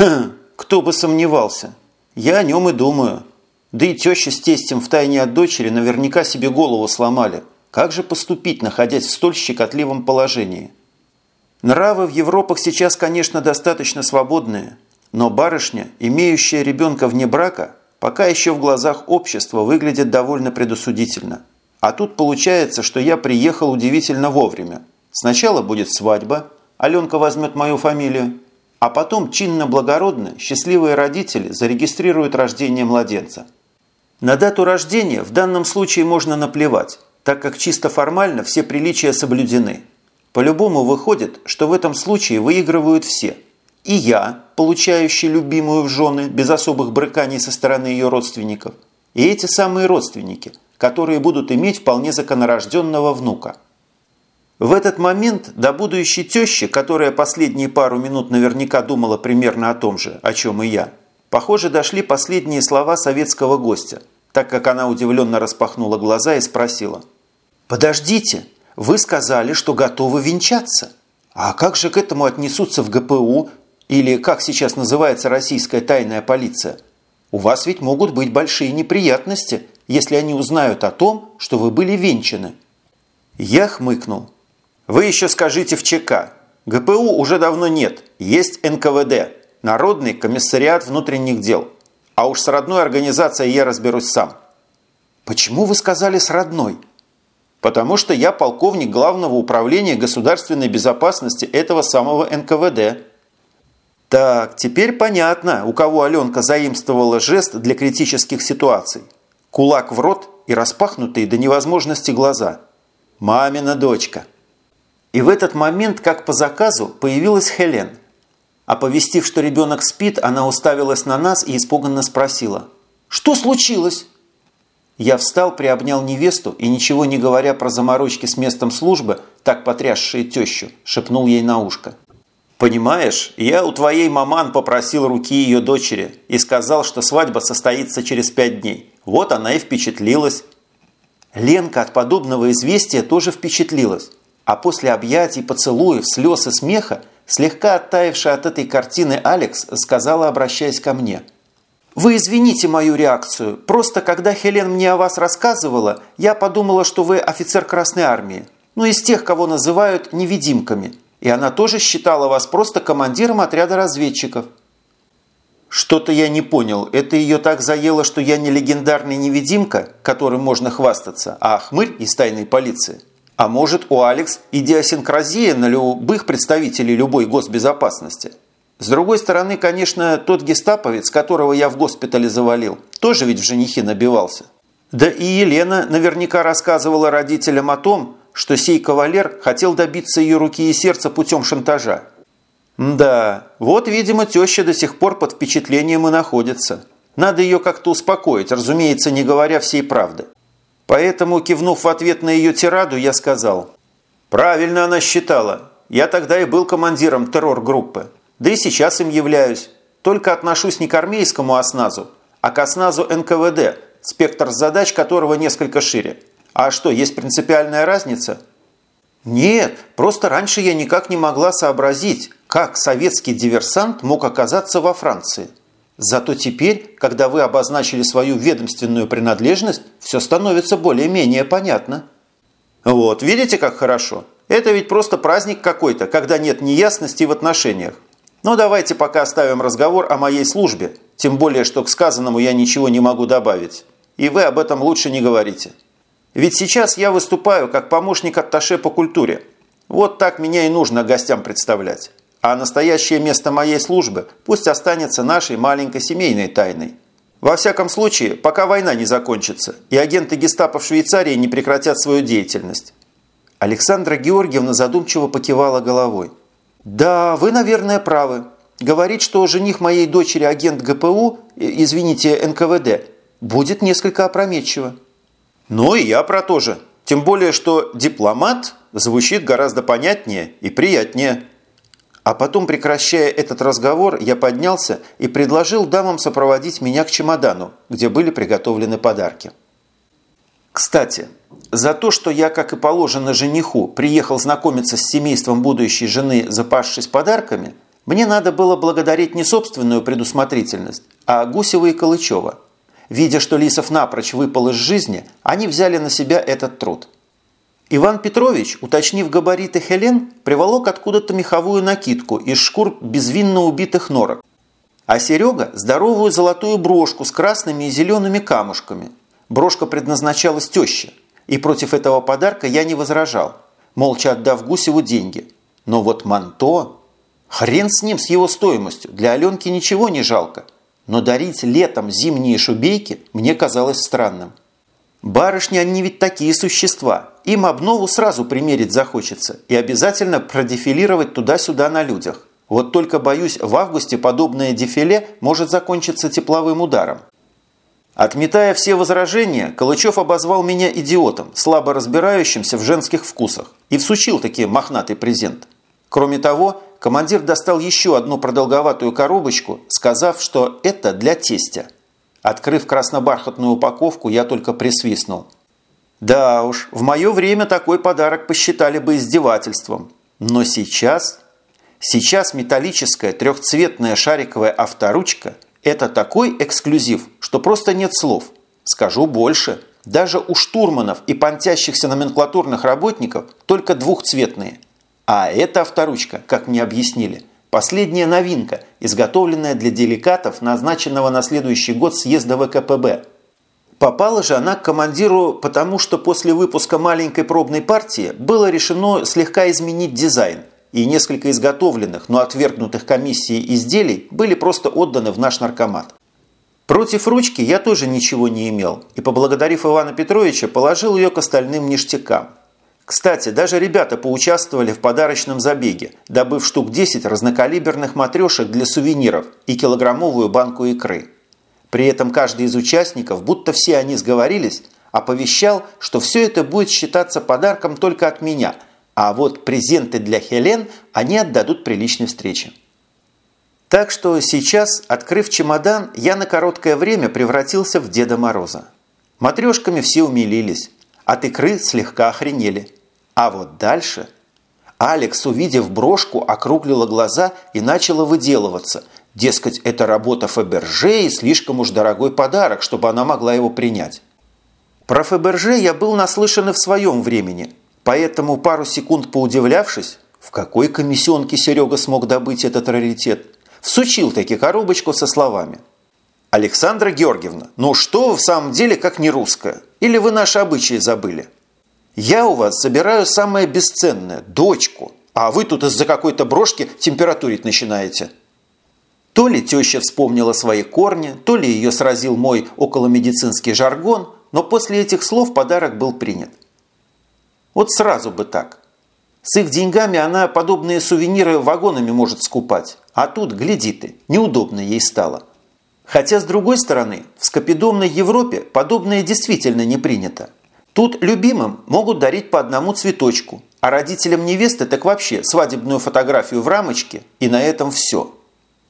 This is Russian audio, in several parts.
Хм, кто бы сомневался. Я о нем и думаю. Да и теща с тестем втайне от дочери наверняка себе голову сломали. Как же поступить, находясь в столь щекотливом положении? Нравы в Европах сейчас, конечно, достаточно свободные, но барышня, имеющая ребенка вне брака, пока еще в глазах общества выглядит довольно предосудительно. А тут получается, что я приехал удивительно вовремя. Сначала будет свадьба, Аленка возьмет мою фамилию, а потом чинно-благородно счастливые родители зарегистрируют рождение младенца. На дату рождения в данном случае можно наплевать, так как чисто формально все приличия соблюдены. По-любому выходит, что в этом случае выигрывают все. И я, получающий любимую в жены без особых брыканий со стороны ее родственников, и эти самые родственники, которые будут иметь вполне законорожденного внука. В этот момент до будущей тещи, которая последние пару минут наверняка думала примерно о том же, о чем и я, похоже, дошли последние слова советского гостя, так как она удивленно распахнула глаза и спросила – «Подождите, вы сказали, что готовы венчаться. А как же к этому отнесутся в ГПУ или, как сейчас называется, российская тайная полиция? У вас ведь могут быть большие неприятности, если они узнают о том, что вы были венчаны». Я хмыкнул. «Вы еще скажите в ЧК. ГПУ уже давно нет, есть НКВД, Народный комиссариат внутренних дел. А уж с родной организацией я разберусь сам». «Почему вы сказали «с родной»?» Потому что я полковник Главного управления государственной безопасности этого самого НКВД. Так, теперь понятно, у кого Аленка заимствовала жест для критических ситуаций. Кулак в рот и распахнутые до невозможности глаза. Мамина дочка. И в этот момент, как по заказу, появилась Хелен. Оповестив, что ребенок спит, она уставилась на нас и испуганно спросила. «Что случилось?» Я встал, приобнял невесту и, ничего не говоря про заморочки с местом службы, так потрясшие тещу, шепнул ей на ушко. «Понимаешь, я у твоей маман попросил руки ее дочери и сказал, что свадьба состоится через пять дней. Вот она и впечатлилась». Ленка от подобного известия тоже впечатлилась, а после объятий, поцелуев, слез и смеха, слегка оттаившая от этой картины Алекс сказала, обращаясь ко мне – вы извините мою реакцию. Просто когда Хелен мне о вас рассказывала, я подумала, что вы офицер Красной Армии. Ну, из тех, кого называют невидимками. И она тоже считала вас просто командиром отряда разведчиков. Что-то я не понял. Это ее так заело, что я не легендарный невидимка, которым можно хвастаться, а хмырь из тайной полиции. А может, у Алекс идиосинкразия на любых представителей любой госбезопасности – с другой стороны, конечно, тот гестаповец, которого я в госпитале завалил, тоже ведь в женихи набивался. Да и Елена наверняка рассказывала родителям о том, что сей кавалер хотел добиться ее руки и сердца путем шантажа. Да, вот, видимо, теща до сих пор под впечатлением и находится. Надо ее как-то успокоить, разумеется, не говоря всей правды. Поэтому, кивнув в ответ на ее тираду, я сказал, «Правильно она считала. Я тогда и был командиром террор-группы. Да и сейчас им являюсь. Только отношусь не к армейскому осназу, а к осназу НКВД, спектр задач которого несколько шире. А что, есть принципиальная разница? Нет, просто раньше я никак не могла сообразить, как советский диверсант мог оказаться во Франции. Зато теперь, когда вы обозначили свою ведомственную принадлежность, все становится более-менее понятно. Вот, видите, как хорошо? Это ведь просто праздник какой-то, когда нет неясности в отношениях. Но давайте пока оставим разговор о моей службе, тем более, что к сказанному я ничего не могу добавить. И вы об этом лучше не говорите. Ведь сейчас я выступаю как помощник атташе по культуре. Вот так меня и нужно гостям представлять. А настоящее место моей службы пусть останется нашей маленькой семейной тайной. Во всяком случае, пока война не закончится и агенты гестапо в Швейцарии не прекратят свою деятельность. Александра Георгиевна задумчиво покивала головой. «Да, вы, наверное, правы. Говорить, что жених моей дочери агент ГПУ, извините, НКВД, будет несколько опрометчиво». «Ну и я про то же. Тем более, что дипломат звучит гораздо понятнее и приятнее». А потом, прекращая этот разговор, я поднялся и предложил дамам сопроводить меня к чемодану, где были приготовлены подарки. Кстати, за то, что я, как и положено жениху, приехал знакомиться с семейством будущей жены, запасшись подарками, Мне надо было благодарить не собственную предусмотрительность, а Гусева и Калычева. Видя, что Лисов напрочь выпал из жизни, они взяли на себя этот труд. Иван Петрович, уточнив габариты Хелен, приволок откуда-то меховую накидку из шкур безвинно убитых норок. А Серега – здоровую золотую брошку с красными и зелеными камушками. Брошка предназначалась теще, и против этого подарка я не возражал, молча отдав Гусеву деньги. Но вот манто... Хрен с ним, с его стоимостью, для Аленки ничего не жалко. Но дарить летом зимние шубейки мне казалось странным. Барышни, они ведь такие существа. Им обнову сразу примерить захочется и обязательно продефилировать туда-сюда на людях. Вот только, боюсь, в августе подобное дефиле может закончиться тепловым ударом. Отметая все возражения, Калычев обозвал меня идиотом, слабо разбирающимся в женских вкусах, и всучил таки мохнатый презент. Кроме того, командир достал еще одну продолговатую коробочку, сказав, что это для тестя. Открыв краснобархатную упаковку, я только присвистнул. Да уж, в мое время такой подарок посчитали бы издевательством. Но сейчас... Сейчас металлическая трехцветная шариковая авторучка – это такой эксклюзив, что просто нет слов. Скажу больше. Даже у штурманов и понтящихся номенклатурных работников только двухцветные – а эта авторучка, как мне объяснили, последняя новинка, изготовленная для деликатов, назначенного на следующий год съезда ВКПБ. Попала же она к командиру, потому что после выпуска маленькой пробной партии было решено слегка изменить дизайн, и несколько изготовленных, но отвергнутых комиссией изделий были просто отданы в наш наркомат. Против ручки я тоже ничего не имел, и, поблагодарив Ивана Петровича, положил ее к остальным ништякам. Кстати, даже ребята поучаствовали в подарочном забеге, добыв штук 10 разнокалиберных матрешек для сувениров и килограммовую банку икры. При этом каждый из участников, будто все они сговорились, оповещал, что все это будет считаться подарком только от меня, а вот презенты для Хелен они отдадут при личной встрече. Так что сейчас, открыв чемодан, я на короткое время превратился в Деда Мороза. Матрешками все умилились, от икры слегка охренели – а вот дальше... Алекс, увидев брошку, округлила глаза и начала выделываться. Дескать, это работа Фаберже и слишком уж дорогой подарок, чтобы она могла его принять. Про Фаберже я был наслышан и в своем времени, поэтому пару секунд поудивлявшись, в какой комиссионке Серега смог добыть этот раритет, всучил таки коробочку со словами. «Александра Георгиевна, ну что вы в самом деле как не русская? Или вы наши обычаи забыли?» Я у вас забираю самое бесценное – дочку, а вы тут из-за какой-то брошки температурить начинаете». То ли теща вспомнила свои корни, то ли ее сразил мой околомедицинский жаргон, но после этих слов подарок был принят. Вот сразу бы так. С их деньгами она подобные сувениры вагонами может скупать, а тут, гляди ты, неудобно ей стало. Хотя, с другой стороны, в скопидомной Европе подобное действительно не принято. Тут любимым могут дарить по одному цветочку, а родителям невесты так вообще свадебную фотографию в рамочке, и на этом все.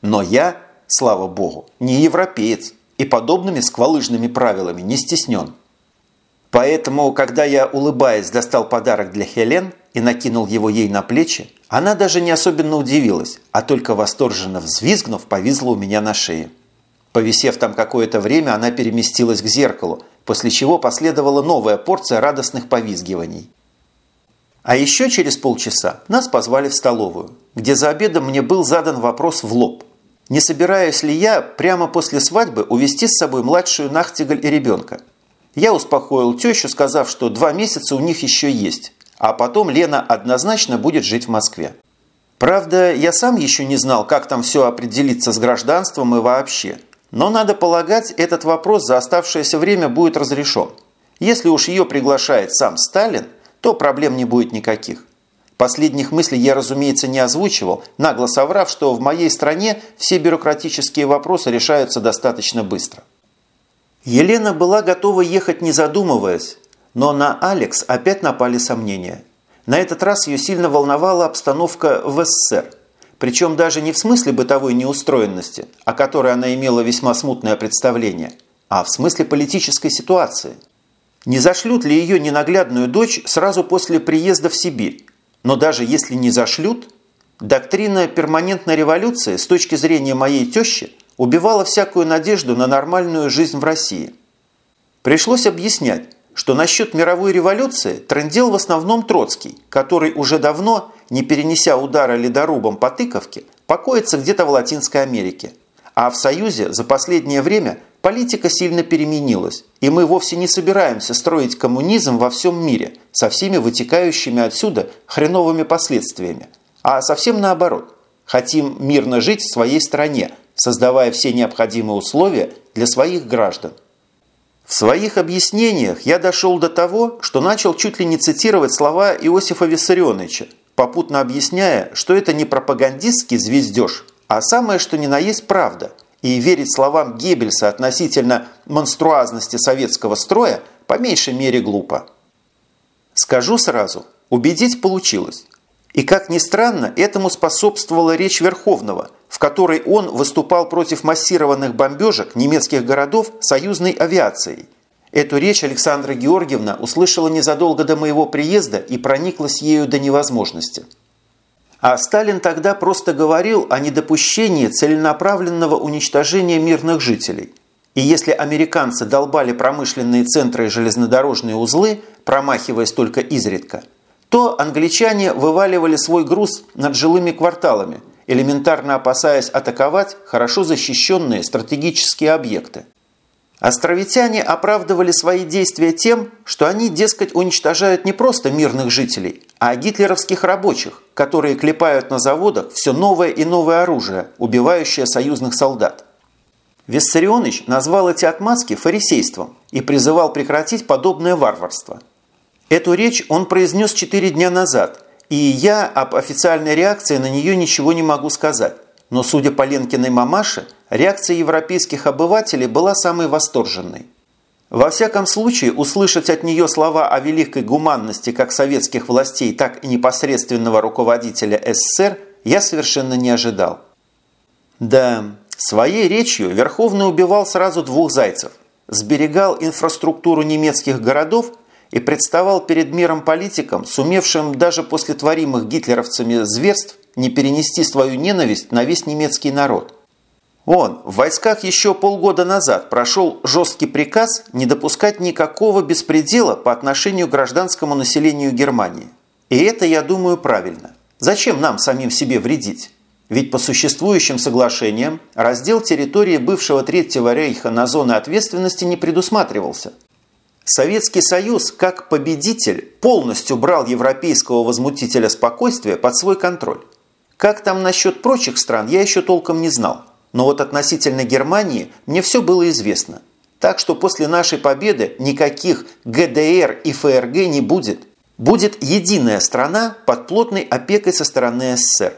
Но я, слава богу, не европеец и подобными сквалыжными правилами не стеснен. Поэтому, когда я, улыбаясь, достал подарок для Хелен и накинул его ей на плечи, она даже не особенно удивилась, а только восторженно взвизгнув, повисла у меня на шее. Повисев там какое-то время, она переместилась к зеркалу, после чего последовала новая порция радостных повизгиваний. А еще через полчаса нас позвали в столовую, где за обедом мне был задан вопрос в лоб. Не собираюсь ли я прямо после свадьбы увезти с собой младшую Нахтигаль и ребенка? Я успокоил тещу, сказав, что два месяца у них еще есть, а потом Лена однозначно будет жить в Москве. Правда, я сам еще не знал, как там все определится с гражданством и вообще – но, надо полагать, этот вопрос за оставшееся время будет разрешен. Если уж ее приглашает сам Сталин, то проблем не будет никаких. Последних мыслей я, разумеется, не озвучивал, нагло соврав, что в моей стране все бюрократические вопросы решаются достаточно быстро. Елена была готова ехать не задумываясь, но на Алекс опять напали сомнения. На этот раз ее сильно волновала обстановка в СССР – причем даже не в смысле бытовой неустроенности, о которой она имела весьма смутное представление, а в смысле политической ситуации. Не зашлют ли ее ненаглядную дочь сразу после приезда в Сибирь? Но даже если не зашлют, Доктрина перманентной революции с точки зрения моей тещи убивала всякую надежду на нормальную жизнь в России. Пришлось объяснять, что насчет мировой революции трендел в основном Троцкий, который уже давно, не перенеся удара ледорубом по тыковке, покоится где-то в Латинской Америке. А в Союзе за последнее время политика сильно переменилась, и мы вовсе не собираемся строить коммунизм во всем мире со всеми вытекающими отсюда хреновыми последствиями – а совсем наоборот. Хотим мирно жить в своей стране, создавая все необходимые условия для своих граждан. В своих объяснениях я дошел до того, что начал чуть ли не цитировать слова Иосифа Виссарионовича, попутно объясняя, что это не пропагандистский звездеж, а самое что ни на есть правда. И верить словам Геббельса относительно монструазности советского строя по меньшей мере глупо. Скажу сразу, убедить получилось. И, как ни странно, этому способствовала речь Верховного, в которой он выступал против массированных бомбежек немецких городов союзной авиацией. Эту речь Александра Георгиевна услышала незадолго до моего приезда и прониклась ею до невозможности. А Сталин тогда просто говорил о недопущении целенаправленного уничтожения мирных жителей. И если американцы долбали промышленные центры и железнодорожные узлы, промахиваясь только изредка – то англичане вываливали свой груз над жилыми кварталами, элементарно опасаясь атаковать хорошо защищенные стратегические объекты. Островитяне оправдывали свои действия тем, что они, дескать, уничтожают не просто мирных жителей, а гитлеровских рабочих, которые клепают на заводах все новое и новое оружие, убивающее союзных солдат. Виссарионович назвал эти отмазки фарисейством и призывал прекратить подобное варварство – Эту речь он произнес четыре дня назад, и я об официальной реакции на нее ничего не могу сказать. Но, судя по Ленкиной мамаше, реакция европейских обывателей была самой восторженной. Во всяком случае, услышать от нее слова о великой гуманности как советских властей, так и непосредственного руководителя СССР я совершенно не ожидал. Да, своей речью Верховный убивал сразу двух зайцев. Сберегал инфраструктуру немецких городов и представал перед миром политиком, сумевшим даже после творимых гитлеровцами зверств не перенести свою ненависть на весь немецкий народ. Он в войсках еще полгода назад прошел жесткий приказ не допускать никакого беспредела по отношению к гражданскому населению Германии. И это, я думаю, правильно. Зачем нам самим себе вредить? Ведь по существующим соглашениям раздел территории бывшего Третьего рейха на зоны ответственности не предусматривался – Советский Союз, как победитель, полностью брал европейского возмутителя спокойствия под свой контроль. Как там насчет прочих стран, я еще толком не знал. Но вот относительно Германии мне все было известно. Так что после нашей победы никаких ГДР и ФРГ не будет. Будет единая страна под плотной опекой со стороны СССР.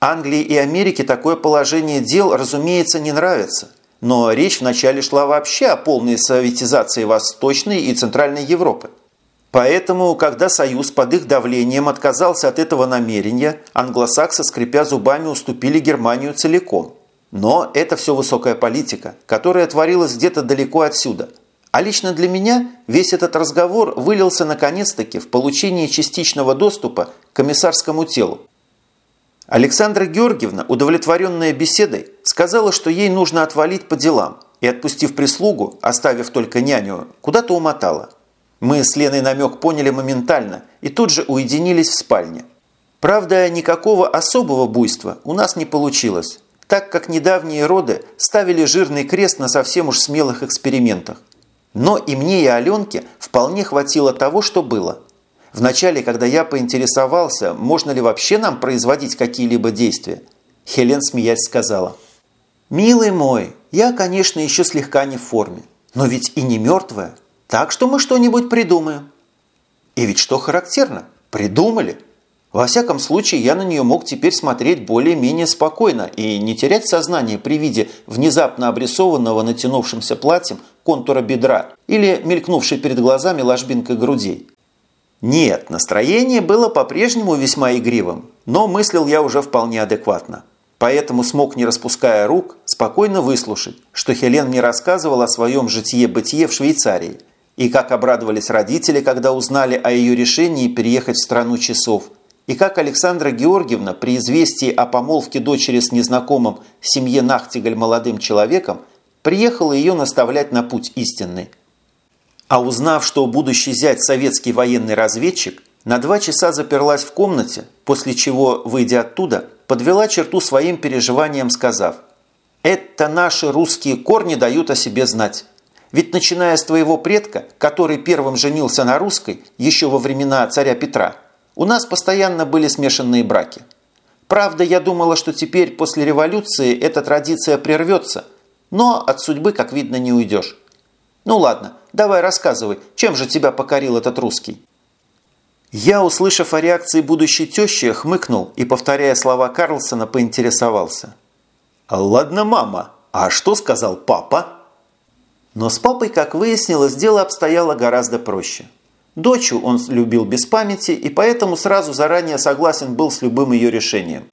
Англии и Америке такое положение дел, разумеется, не нравится – но речь вначале шла вообще о полной советизации Восточной и Центральной Европы. Поэтому, когда Союз под их давлением отказался от этого намерения, англосаксы, скрипя зубами, уступили Германию целиком. Но это все высокая политика, которая творилась где-то далеко отсюда. А лично для меня весь этот разговор вылился наконец-таки в получение частичного доступа к комиссарскому телу, Александра Георгиевна, удовлетворенная беседой, сказала, что ей нужно отвалить по делам и, отпустив прислугу, оставив только няню, куда-то умотала. Мы с Леной намек поняли моментально и тут же уединились в спальне. Правда, никакого особого буйства у нас не получилось, так как недавние роды ставили жирный крест на совсем уж смелых экспериментах. Но и мне, и Аленке вполне хватило того, что было – Вначале, когда я поинтересовался, можно ли вообще нам производить какие-либо действия, Хелен, смеясь, сказала, «Милый мой, я, конечно, еще слегка не в форме, но ведь и не мертвая, так что мы что-нибудь придумаем». И ведь что характерно, придумали. Во всяком случае, я на нее мог теперь смотреть более-менее спокойно и не терять сознание при виде внезапно обрисованного натянувшимся платьем контура бедра или мелькнувшей перед глазами ложбинкой грудей. Нет, настроение было по-прежнему весьма игривым, но мыслил я уже вполне адекватно. Поэтому смог, не распуская рук, спокойно выслушать, что Хелен мне рассказывал о своем житье-бытие в Швейцарии, и как обрадовались родители, когда узнали о ее решении переехать в страну часов, и как Александра Георгиевна при известии о помолвке дочери с незнакомым семье Нахтигаль молодым человеком приехала ее наставлять на путь истинный. А узнав, что будущий зять советский военный разведчик, на два часа заперлась в комнате, после чего, выйдя оттуда, подвела черту своим переживаниям, сказав «Это наши русские корни дают о себе знать». Ведь начиная с твоего предка, который первым женился на русской еще во времена царя Петра, у нас постоянно были смешанные браки. Правда, я думала, что теперь после революции эта традиция прервется, но от судьбы, как видно, не уйдешь. Ну ладно, давай рассказывай, чем же тебя покорил этот русский? Я, услышав о реакции будущей тещи, хмыкнул и, повторяя слова Карлсона, поинтересовался. «Ладно, мама, а что сказал папа?» Но с папой, как выяснилось, дело обстояло гораздо проще. Дочу он любил без памяти и поэтому сразу заранее согласен был с любым ее решением.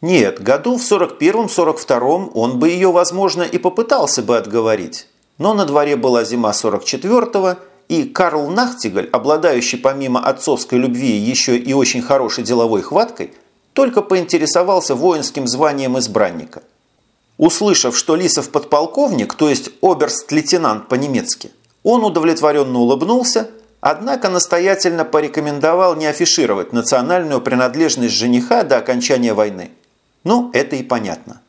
Нет, году в 41-42 он бы ее, возможно, и попытался бы отговорить. Но на дворе была зима 44-го, и Карл Нахтигаль, обладающий помимо отцовской любви еще и очень хорошей деловой хваткой, только поинтересовался воинским званием избранника – Услышав, что Лисов подполковник, то есть оберст-лейтенант по-немецки, он удовлетворенно улыбнулся, однако настоятельно порекомендовал не афишировать национальную принадлежность жениха до окончания войны. Ну, это и понятно.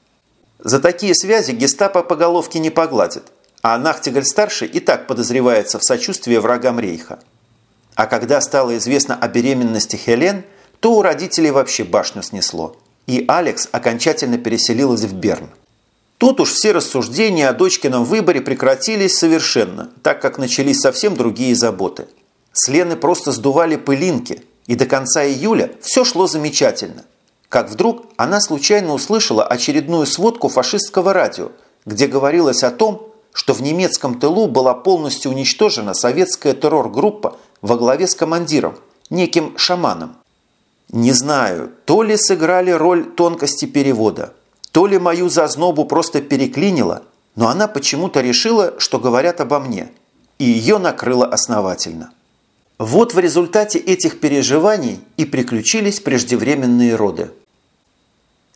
За такие связи гестапо по головке не погладит, а Нахтигаль-старший и так подозревается в сочувствии врагам рейха. А когда стало известно о беременности Хелен, то у родителей вообще башню снесло, и Алекс окончательно переселилась в Берн. Тут уж все рассуждения о дочкином выборе прекратились совершенно, так как начались совсем другие заботы. С Лены просто сдували пылинки, и до конца июля все шло замечательно. Как вдруг она случайно услышала очередную сводку фашистского радио, где говорилось о том, что в немецком тылу была полностью уничтожена советская террор-группа во главе с командиром, неким шаманом. Не знаю, то ли сыграли роль тонкости перевода – то ли мою зазнобу просто переклинило, но она почему-то решила, что говорят обо мне, и ее накрыло основательно. Вот в результате этих переживаний и приключились преждевременные роды.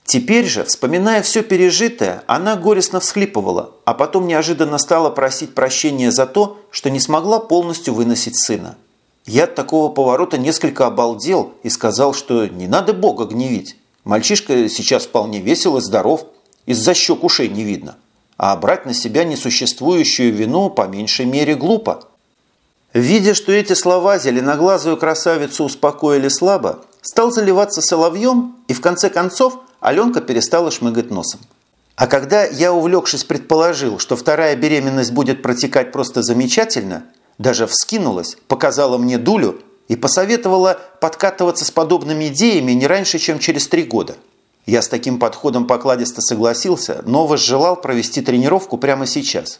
Теперь же, вспоминая все пережитое, она горестно всхлипывала, а потом неожиданно стала просить прощения за то, что не смогла полностью выносить сына. Я от такого поворота несколько обалдел и сказал, что не надо Бога гневить. Мальчишка сейчас вполне весел и здоров, из-за щек ушей не видно. А брать на себя несуществующую вину по меньшей мере глупо. Видя, что эти слова зеленоглазую красавицу успокоили слабо, стал заливаться соловьем, и в конце концов Аленка перестала шмыгать носом. А когда я, увлекшись, предположил, что вторая беременность будет протекать просто замечательно, даже вскинулась, показала мне дулю и посоветовала подкатываться с подобными идеями не раньше, чем через три года. Я с таким подходом покладисто согласился, но возжелал провести тренировку прямо сейчас.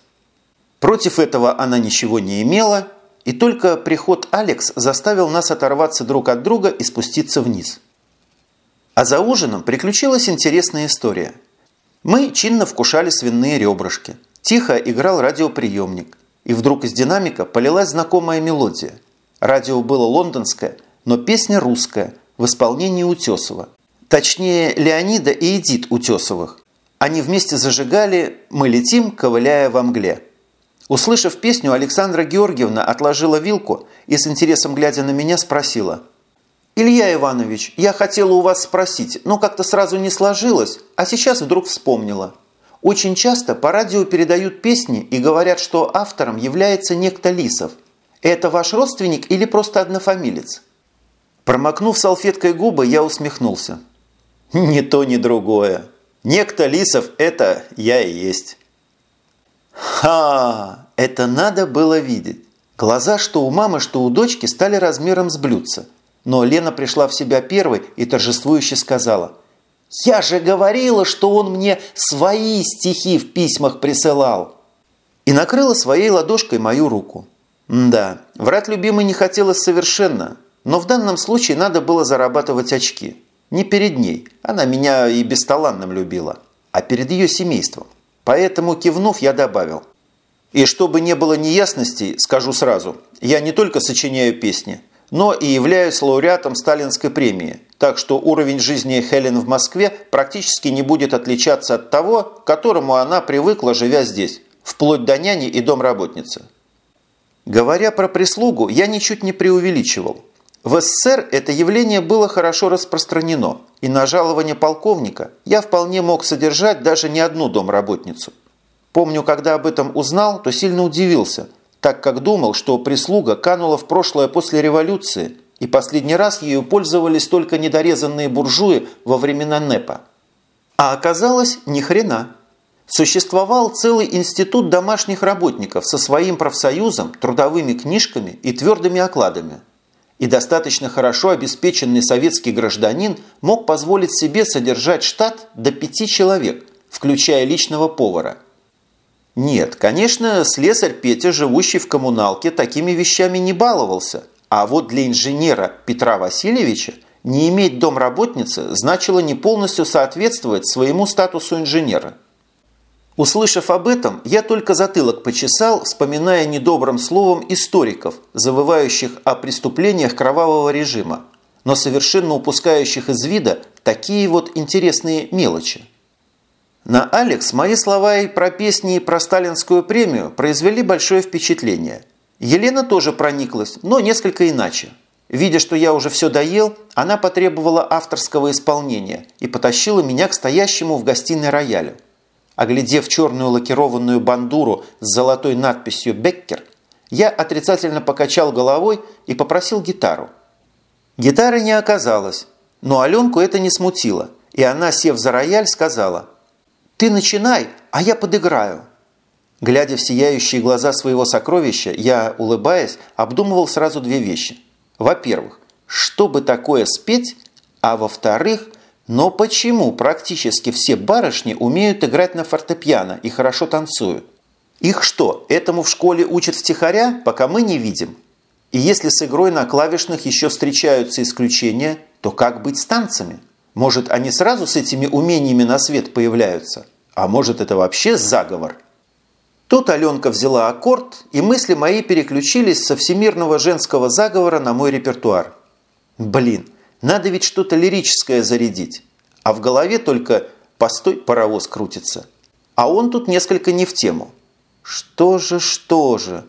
Против этого она ничего не имела, и только приход Алекс заставил нас оторваться друг от друга и спуститься вниз. А за ужином приключилась интересная история. Мы чинно вкушали свиные ребрышки. Тихо играл радиоприемник, и вдруг из динамика полилась знакомая мелодия – Радио было лондонское, но песня русская, в исполнении Утесова. Точнее, Леонида и Эдит Утесовых. Они вместе зажигали «Мы летим, ковыляя во мгле». Услышав песню, Александра Георгиевна отложила вилку и с интересом глядя на меня спросила. «Илья Иванович, я хотела у вас спросить, но как-то сразу не сложилось, а сейчас вдруг вспомнила. Очень часто по радио передают песни и говорят, что автором является некто Лисов – это ваш родственник или просто однофамилец?» Промокнув салфеткой губы, я усмехнулся. «Ни то, ни другое. Некто Лисов – это я и есть». Ха! Это надо было видеть. Глаза что у мамы, что у дочки стали размером с блюдца. Но Лена пришла в себя первой и торжествующе сказала. «Я же говорила, что он мне свои стихи в письмах присылал!» И накрыла своей ладошкой мою руку. Да, врать любимой не хотелось совершенно, но в данном случае надо было зарабатывать очки. Не перед ней, она меня и бесталанным любила, а перед ее семейством. Поэтому, кивнув, я добавил. И чтобы не было неясностей, скажу сразу, я не только сочиняю песни, но и являюсь лауреатом Сталинской премии, так что уровень жизни Хелен в Москве практически не будет отличаться от того, к которому она привыкла, живя здесь, вплоть до няни и домработницы. Говоря про прислугу, я ничуть не преувеличивал. В СССР это явление было хорошо распространено, и на жалование полковника я вполне мог содержать даже не одну домработницу. Помню, когда об этом узнал, то сильно удивился, так как думал, что прислуга канула в прошлое после революции, и последний раз ею пользовались только недорезанные буржуи во времена НЭПа. А оказалось, ни хрена. Существовал целый институт домашних работников со своим профсоюзом, трудовыми книжками и твердыми окладами. И достаточно хорошо обеспеченный советский гражданин мог позволить себе содержать штат до пяти человек, включая личного повара. Нет, конечно, слесарь Петя, живущий в коммуналке, такими вещами не баловался. А вот для инженера Петра Васильевича не иметь домработницы значило не полностью соответствовать своему статусу инженера – Услышав об этом, я только затылок почесал, вспоминая недобрым словом историков, завывающих о преступлениях кровавого режима, но совершенно упускающих из вида такие вот интересные мелочи. На Алекс мои слова и про песни и про сталинскую премию произвели большое впечатление. Елена тоже прониклась, но несколько иначе. Видя, что я уже все доел, она потребовала авторского исполнения и потащила меня к стоящему в гостиной роялю. Оглядев черную лакированную бандуру с золотой надписью «Беккер», я отрицательно покачал головой и попросил гитару. Гитары не оказалось, но Аленку это не смутило, и она, сев за рояль, сказала «Ты начинай, а я подыграю». Глядя в сияющие глаза своего сокровища, я, улыбаясь, обдумывал сразу две вещи. Во-первых, что бы такое спеть, а во-вторых, но почему практически все барышни умеют играть на фортепиано и хорошо танцуют? Их что, этому в школе учат втихаря, пока мы не видим? И если с игрой на клавишных еще встречаются исключения, то как быть с танцами? Может, они сразу с этими умениями на свет появляются? А может, это вообще заговор? Тут Аленка взяла аккорд, и мысли мои переключились со всемирного женского заговора на мой репертуар. Блин, надо ведь что-то лирическое зарядить. А в голове только «постой, паровоз крутится». А он тут несколько не в тему. Что же, что же?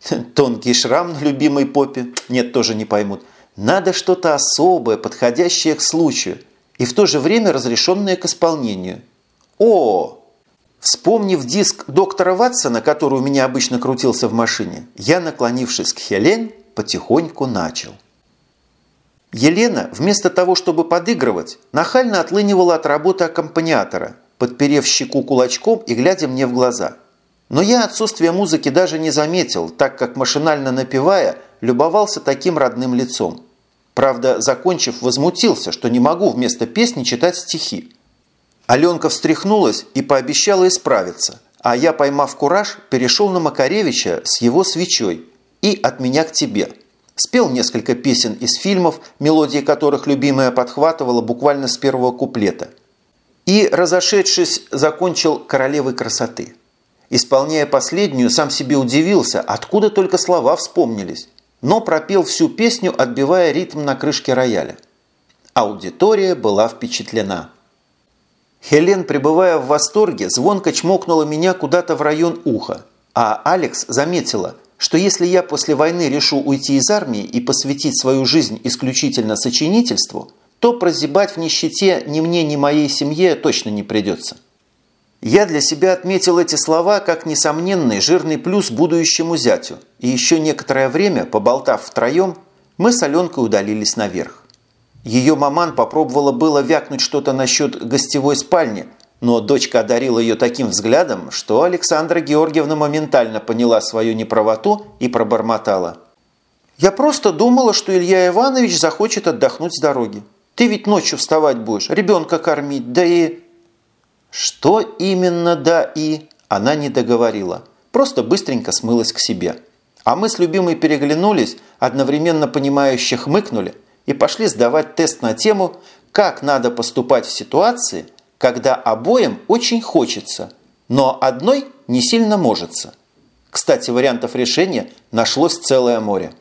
Тонкий шрам на любимой попе? Нет, тоже не поймут. Надо что-то особое, подходящее к случаю, и в то же время разрешенное к исполнению. О! Вспомнив диск доктора Ватсона, который у меня обычно крутился в машине, я, наклонившись к Хелен, потихоньку начал. Елена, вместо того, чтобы подыгрывать, нахально отлынивала от работы аккомпаниатора, подперев щеку кулачком и глядя мне в глаза. Но я отсутствие музыки даже не заметил, так как, машинально напевая, любовался таким родным лицом. Правда, закончив, возмутился, что не могу вместо песни читать стихи. Аленка встряхнулась и пообещала исправиться, а я, поймав кураж, перешел на Макаревича с его свечой и «От меня к тебе» спел несколько песен из фильмов, мелодии которых любимая подхватывала буквально с первого куплета. И, разошедшись, закончил «Королевой красоты». Исполняя последнюю, сам себе удивился, откуда только слова вспомнились, но пропел всю песню, отбивая ритм на крышке рояля. Аудитория была впечатлена. Хелен, пребывая в восторге, звонко чмокнула меня куда-то в район уха, а Алекс заметила – что если я после войны решу уйти из армии и посвятить свою жизнь исключительно сочинительству, то прозябать в нищете ни мне, ни моей семье точно не придется. Я для себя отметил эти слова как несомненный жирный плюс будущему зятю, и еще некоторое время, поболтав втроем, мы с Аленкой удалились наверх. Ее маман попробовала было вякнуть что-то насчет гостевой спальни – но дочка одарила ее таким взглядом, что Александра Георгиевна моментально поняла свою неправоту и пробормотала. «Я просто думала, что Илья Иванович захочет отдохнуть с дороги. Ты ведь ночью вставать будешь, ребенка кормить, да и...» Что именно «да и» она не договорила, просто быстренько смылась к себе. А мы с любимой переглянулись, одновременно понимающе хмыкнули и пошли сдавать тест на тему «Как надо поступать в ситуации», когда обоим очень хочется, но одной не сильно можется. Кстати, вариантов решения нашлось целое море.